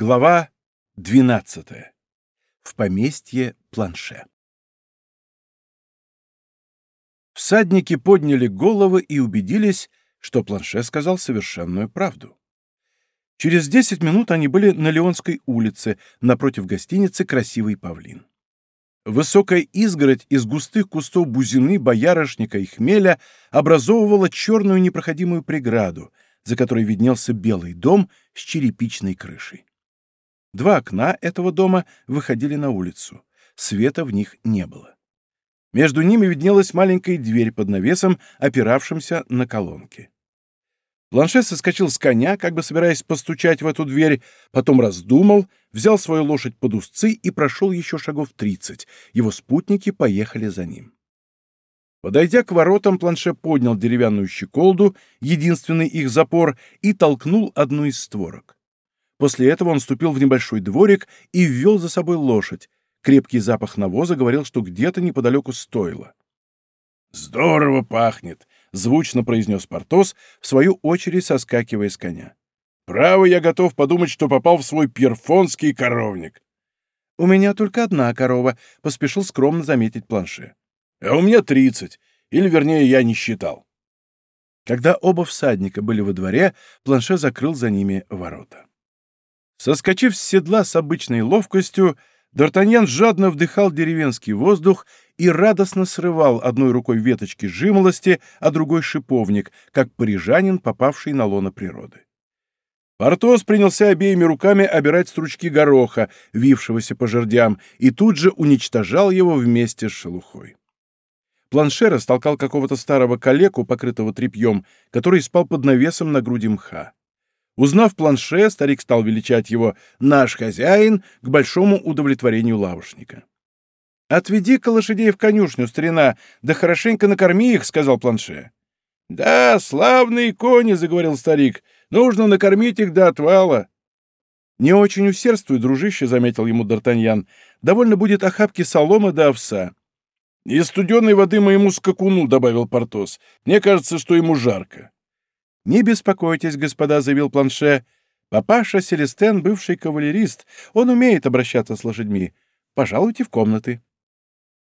Глава 12. В поместье Планше. Всадники подняли головы и убедились, что Планше сказал совершенную правду. Через 10 минут они были на Леонской улице, напротив гостиницы «Красивый павлин». Высокая изгородь из густых кустов бузины, боярышника и хмеля образовывала черную непроходимую преграду, за которой виднелся белый дом с черепичной крышей. Два окна этого дома выходили на улицу. Света в них не было. Между ними виднелась маленькая дверь под навесом, опиравшимся на колонки. Планше соскочил с коня, как бы собираясь постучать в эту дверь, потом раздумал, взял свою лошадь под узцы и прошел еще шагов тридцать. Его спутники поехали за ним. Подойдя к воротам, Планше поднял деревянную щеколду, единственный их запор, и толкнул одну из створок. После этого он вступил в небольшой дворик и ввел за собой лошадь. Крепкий запах навоза говорил, что где-то неподалеку стоило. «Здорово пахнет!» — звучно произнес Портос, в свою очередь соскакивая с коня. «Право, я готов подумать, что попал в свой перфонский коровник». «У меня только одна корова», — поспешил скромно заметить планше. «А у меня тридцать, или, вернее, я не считал». Когда оба всадника были во дворе, планше закрыл за ними ворота. Соскочив с седла с обычной ловкостью, Д'Артаньян жадно вдыхал деревенский воздух и радостно срывал одной рукой веточки жимолости, а другой шиповник, как парижанин, попавший на лоно природы. Портос принялся обеими руками обирать стручки гороха, вившегося по жердям, и тут же уничтожал его вместе с шелухой. Планшер растолкал какого-то старого калеку, покрытого тряпьем, который спал под навесом на груди мха. Узнав планше, старик стал величать его «наш хозяин» к большому удовлетворению лавушника. «Отведи-ка лошадей в конюшню, старина, да хорошенько накорми их», — сказал планше. «Да, славные кони», — заговорил старик, — «нужно накормить их до отвала». «Не очень усердствуй, дружище», — заметил ему Д'Артаньян. «Довольно будет охапки соломы да овса». «И студеной воды моему скакуну», — добавил Портос. «Мне кажется, что ему жарко». «Не беспокойтесь, господа», — заявил Планше. «Папаша Селестен — бывший кавалерист. Он умеет обращаться с лошадьми. Пожалуйте в комнаты».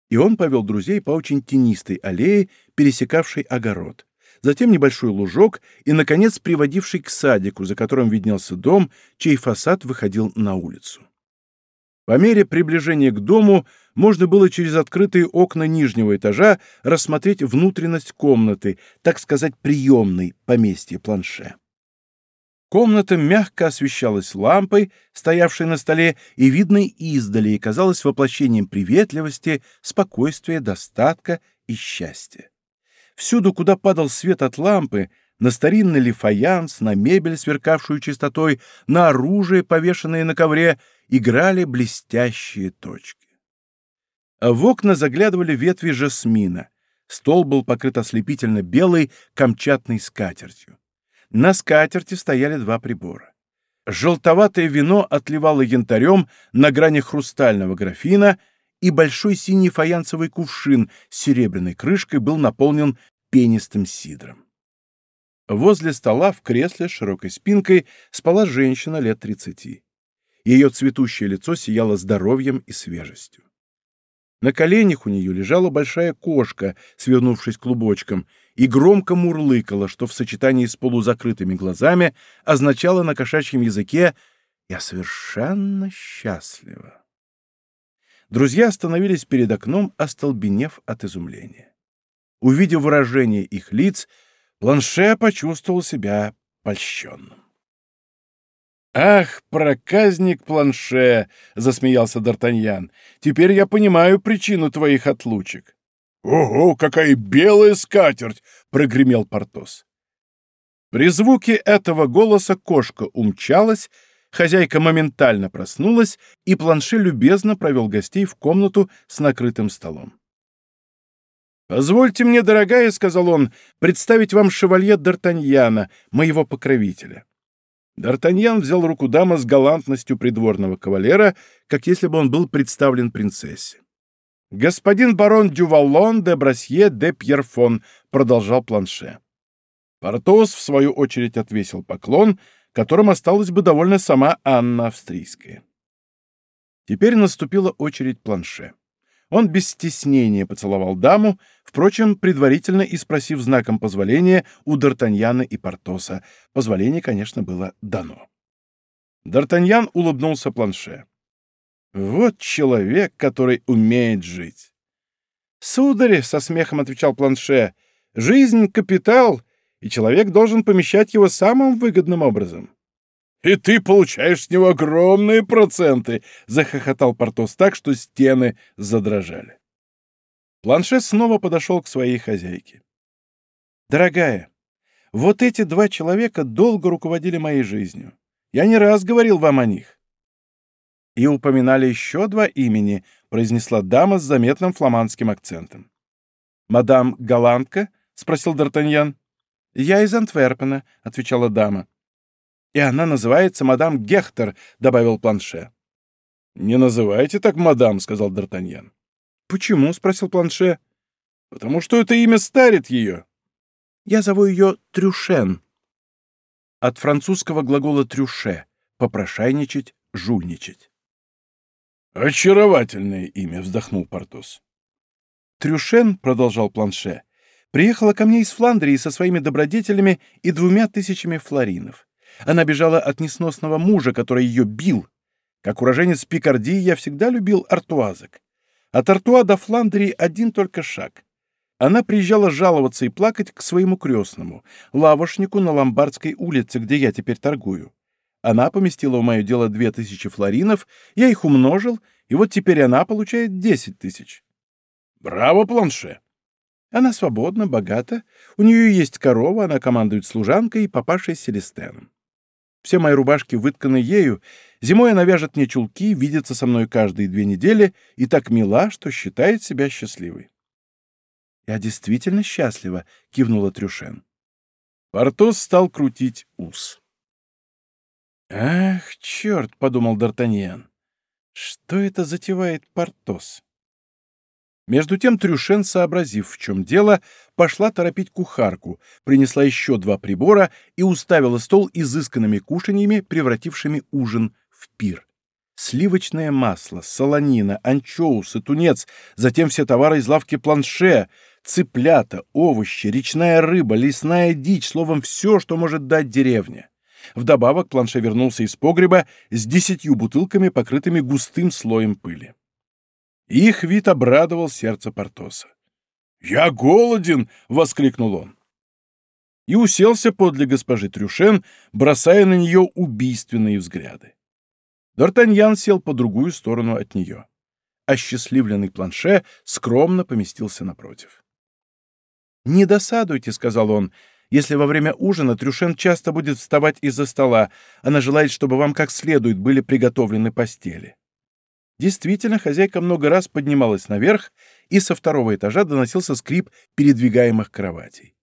И он повел друзей по очень тенистой аллее, пересекавшей огород, затем небольшой лужок и, наконец, приводивший к садику, за которым виднелся дом, чей фасад выходил на улицу. По мере приближения к дому можно было через открытые окна нижнего этажа рассмотреть внутренность комнаты, так сказать, приемной поместья планше. Комната мягко освещалась лампой, стоявшей на столе, и видной издали, и казалась воплощением приветливости, спокойствия, достатка и счастья. Всюду, куда падал свет от лампы, на старинный ли фаянс, на мебель, сверкавшую чистотой, на оружие, повешенное на ковре, играли блестящие точки. А в окна заглядывали ветви жасмина. Стол был покрыт ослепительно белой камчатной скатертью. На скатерти стояли два прибора. Желтоватое вино отливало янтарем на грани хрустального графина, и большой синий фаянсовый кувшин с серебряной крышкой был наполнен пенистым сидром. Возле стола в кресле с широкой спинкой спала женщина лет тридцати. Ее цветущее лицо сияло здоровьем и свежестью. На коленях у нее лежала большая кошка, свернувшись клубочком, и громко мурлыкала, что в сочетании с полузакрытыми глазами означало на кошачьем языке «Я совершенно счастлива». Друзья остановились перед окном, остолбенев от изумления. Увидев выражение их лиц, Планше почувствовал себя польщенным. «Ах, проказник Планше!» — засмеялся Д'Артаньян. «Теперь я понимаю причину твоих отлучек». «Ого, какая белая скатерть!» — прогремел Портос. При звуке этого голоса кошка умчалась, хозяйка моментально проснулась, и Планше любезно провел гостей в комнату с накрытым столом. «Позвольте мне, дорогая, — сказал он, — представить вам шевалье Д'Артаньяна, моего покровителя». Д'Артаньян взял руку дамы с галантностью придворного кавалера, как если бы он был представлен принцессе. «Господин барон Дювалон де Брасье де Пьерфон», — продолжал планше. Портос, в свою очередь, отвесил поклон, которым осталась бы довольна сама Анна Австрийская. Теперь наступила очередь планше. Он без стеснения поцеловал даму, впрочем, предварительно и спросив знаком позволения у Д'Артаньяна и Портоса. Позволение, конечно, было дано. Д'Артаньян улыбнулся планше. «Вот человек, который умеет жить!» «Сударь», — со смехом отвечал планше, — «жизнь — капитал, и человек должен помещать его самым выгодным образом». «И ты получаешь с него огромные проценты!» — захохотал Портос так, что стены задрожали. Планшет снова подошел к своей хозяйке. «Дорогая, вот эти два человека долго руководили моей жизнью. Я не раз говорил вам о них». «И упоминали еще два имени», — произнесла дама с заметным фламандским акцентом. «Мадам Голландка?» — спросил Д'Артаньян. «Я из Антверпена», — отвечала дама. «И она называется мадам Гехтер», — добавил Планше. «Не называйте так мадам», — сказал Д'Артаньян. «Почему?» — спросил Планше. «Потому что это имя старит ее». «Я зову ее Трюшен». От французского глагола «трюше» — попрошайничать, жульничать. «Очаровательное имя», — вздохнул Портос. «Трюшен», — продолжал Планше, — «приехала ко мне из Фландрии со своими добродетелями и двумя тысячами флоринов. Она бежала от несносного мужа, который ее бил. Как уроженец Пикардии я всегда любил артуазок. От Артуа до Фландрии один только шаг. Она приезжала жаловаться и плакать к своему крестному, лавошнику на Ломбардской улице, где я теперь торгую. Она поместила в мое дело две тысячи флоринов, я их умножил, и вот теперь она получает десять тысяч. Браво, Планше! Она свободна, богата, у нее есть корова, она командует служанкой и папашей Селестеном. Все мои рубашки вытканы ею. Зимой она вяжет мне чулки, видится со мной каждые две недели и так мила, что считает себя счастливой. «Я действительно счастлива», — кивнула Трюшен. Портос стал крутить ус. «Ах, черт!» — подумал Д'Артаньян. «Что это затевает Портос?» Между тем Трюшен, сообразив, в чем дело, пошла торопить кухарку, принесла еще два прибора и уставила стол изысканными кушаньями, превратившими ужин в пир. Сливочное масло, солонина, анчоусы, тунец, затем все товары из лавки планше, цыплята, овощи, речная рыба, лесная дичь, словом, все, что может дать деревня. Вдобавок планше вернулся из погреба с десятью бутылками, покрытыми густым слоем пыли. Их вид обрадовал сердце Портоса. «Я голоден!» — воскликнул он. И уселся подле госпожи Трюшен, бросая на нее убийственные взгляды. Д'Артаньян сел по другую сторону от нее. Осчастливленный планше скромно поместился напротив. «Не досадуйте», — сказал он, — «если во время ужина Трюшен часто будет вставать из-за стола. Она желает, чтобы вам как следует были приготовлены постели». Действительно, хозяйка много раз поднималась наверх, и со второго этажа доносился скрип передвигаемых кроватей.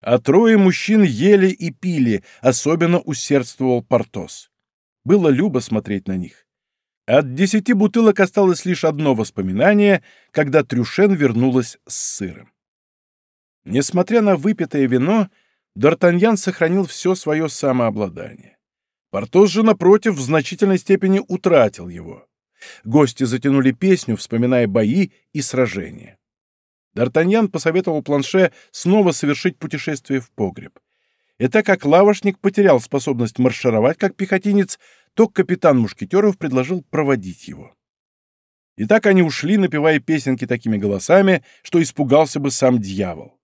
А трое мужчин ели и пили, особенно усердствовал Портос. Было любо смотреть на них. От десяти бутылок осталось лишь одно воспоминание, когда Трюшен вернулась с сыром. Несмотря на выпитое вино, Д'Артаньян сохранил все свое самообладание. Портос же, напротив, в значительной степени утратил его. Гости затянули песню, вспоминая бои и сражения. Д'Артаньян посоветовал Планше снова совершить путешествие в погреб. И так как лавошник потерял способность маршировать как пехотинец, то капитан Мушкетеров предложил проводить его. И так они ушли, напевая песенки такими голосами, что испугался бы сам дьявол.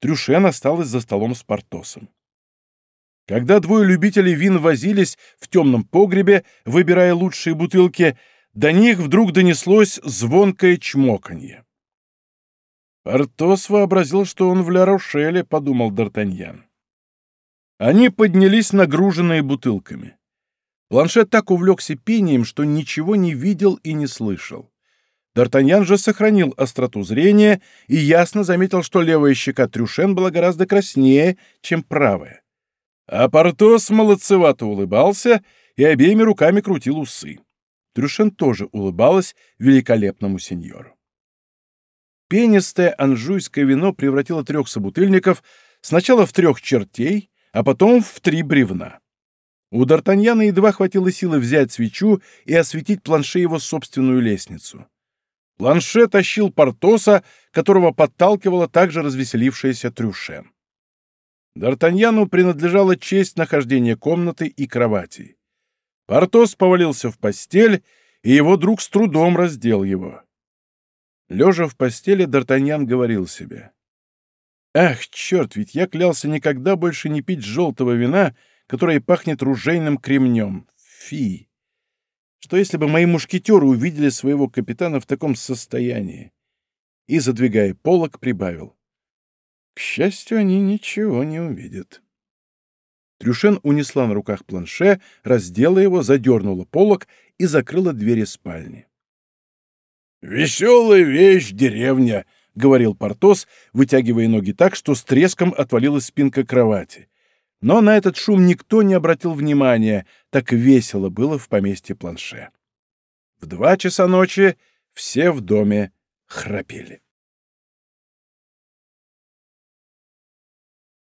Трюшен осталась за столом с Портосом. Когда двое любителей вин возились в темном погребе, выбирая лучшие бутылки, до них вдруг донеслось звонкое чмоканье. «Портос вообразил, что он в Ля-Рошеле», — подумал Д'Артаньян. Они поднялись нагруженные бутылками. Планшет так увлекся пением, что ничего не видел и не слышал. Д'Артаньян же сохранил остроту зрения и ясно заметил, что левая щека Трюшен была гораздо краснее, чем правая. А Портос молодцевато улыбался и обеими руками крутил усы. Трюшен тоже улыбалась великолепному сеньору. Пенистое анжуйское вино превратило трех собутыльников сначала в трех чертей, а потом в три бревна. У Д'Артаньяна едва хватило силы взять свечу и осветить планше его собственную лестницу. Планше тащил Портоса, которого подталкивала также развеселившаяся Трюшен. Д'Артаньяну принадлежала честь нахождения комнаты и кровати. Портос повалился в постель, и его друг с трудом раздел его. Лежа в постели, Д'Артаньян говорил себе. «Ах, черт, ведь я клялся никогда больше не пить желтого вина, которое пахнет ружейным кремнем. Фи! Что если бы мои мушкетеры увидели своего капитана в таком состоянии?» И, задвигая полок, прибавил. «К счастью, они ничего не увидят». Трюшен унесла на руках планше, раздела его, задернула полок и закрыла двери спальни. «Веселая вещь, деревня!» — говорил Портос, вытягивая ноги так, что с треском отвалилась спинка кровати. Но на этот шум никто не обратил внимания, так весело было в поместье Планше. В два часа ночи все в доме храпели.